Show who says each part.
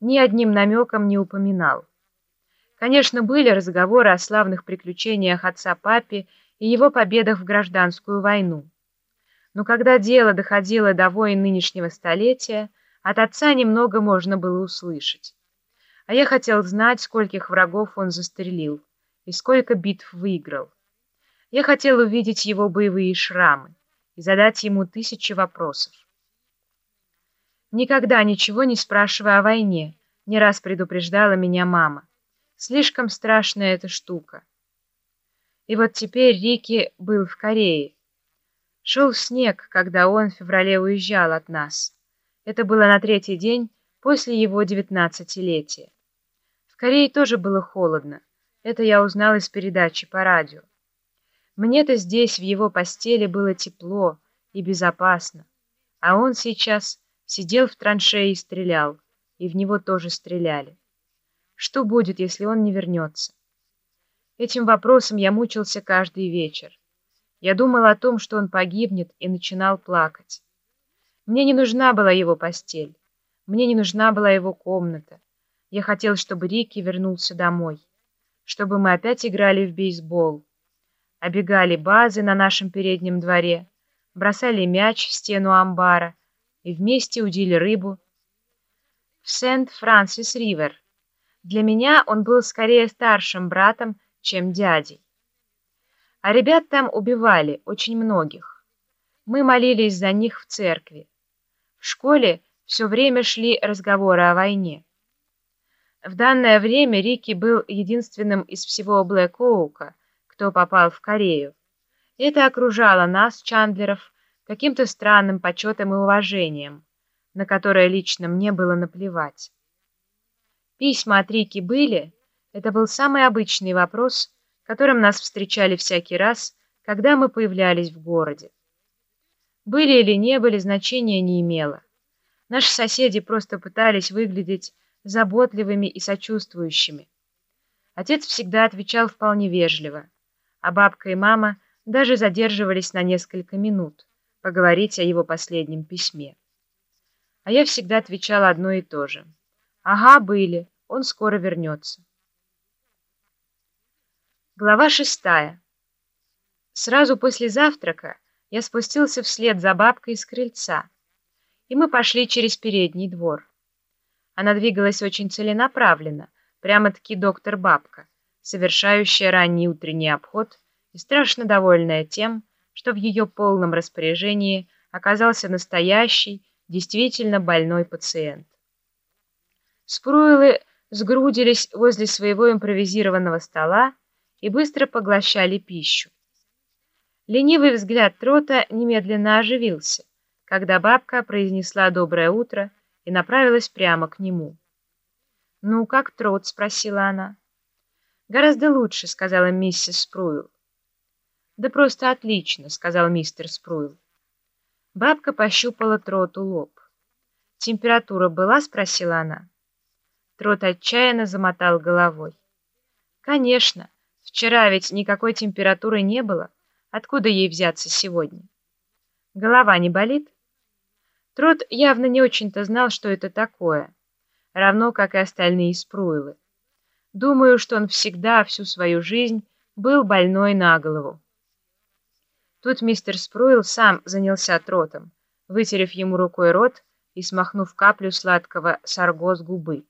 Speaker 1: ни одним намеком не упоминал. Конечно, были разговоры о славных приключениях отца Папи и его победах в гражданскую войну. Но когда дело доходило до войн нынешнего столетия, от отца немного можно было услышать. А я хотел знать, скольких врагов он застрелил и сколько битв выиграл. Я хотел увидеть его боевые шрамы и задать ему тысячи вопросов. Никогда ничего не спрашивая о войне, не раз предупреждала меня мама. Слишком страшная эта штука. И вот теперь Рики был в Корее. Шел снег, когда он в феврале уезжал от нас. Это было на третий день после его девятнадцатилетия. В Корее тоже было холодно. Это я узнал из передачи по радио. Мне-то здесь, в его постели, было тепло и безопасно, а он сейчас сидел в траншее и стрелял, и в него тоже стреляли. Что будет, если он не вернется? Этим вопросом я мучился каждый вечер. Я думал о том, что он погибнет, и начинал плакать. Мне не нужна была его постель, мне не нужна была его комната. Я хотел, чтобы Рики вернулся домой, чтобы мы опять играли в бейсбол, обегали базы на нашем переднем дворе, бросали мяч в стену амбара и вместе удили рыбу в Сент-Франсис-Ривер. Для меня он был скорее старшим братом, чем дядей. А ребят там убивали, очень многих. Мы молились за них в церкви. В школе все время шли разговоры о войне. В данное время Рики был единственным из всего Блэк-Оука, кто попал в Корею. Это окружало нас, Чандлеров, каким-то странным почетом и уважением, на которое лично мне было наплевать. Письма от Рики были? Это был самый обычный вопрос, которым нас встречали всякий раз, когда мы появлялись в городе. Были или не были, значения не имело. Наши соседи просто пытались выглядеть заботливыми и сочувствующими. Отец всегда отвечал вполне вежливо, а бабка и мама даже задерживались на несколько минут поговорить о его последнем письме. А я всегда отвечала одно и то же. «Ага, были, он скоро вернется». Глава шестая. Сразу после завтрака я спустился вслед за бабкой с крыльца, и мы пошли через передний двор. Она двигалась очень целенаправленно, прямо-таки доктор-бабка, совершающая ранний утренний обход и страшно довольная тем, что в ее полном распоряжении оказался настоящий, действительно больной пациент. Спруилы сгрудились возле своего импровизированного стола и быстро поглощали пищу. Ленивый взгляд Трота немедленно оживился, когда бабка произнесла «доброе утро» и направилась прямо к нему. «Ну, как Трот?» — спросила она. «Гораздо лучше», — сказала миссис Спруил. «Да просто отлично», — сказал мистер Спруил. Бабка пощупала Троту лоб. «Температура была?» — спросила она. Трот отчаянно замотал головой. «Конечно, вчера ведь никакой температуры не было». Откуда ей взяться сегодня? Голова не болит? Трот явно не очень-то знал, что это такое, равно как и остальные спруилы. Думаю, что он всегда, всю свою жизнь, был больной на голову. Тут мистер Спруил сам занялся тротом, вытерев ему рукой рот и смахнув каплю сладкого сарго с губы.